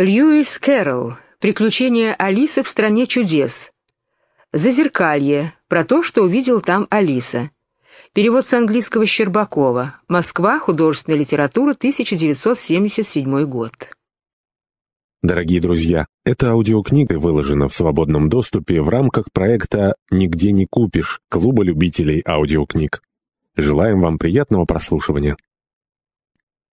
Льюис Кэрролл. Приключения Алисы в стране чудес. Зазеркалье. Про то, что увидел там Алиса. Перевод с английского Щербакова. Москва. Художественная литература. 1977 год. Дорогие друзья, эта аудиокнига выложена в свободном доступе в рамках проекта «Нигде не купишь» Клуба любителей аудиокниг. Желаем вам приятного прослушивания.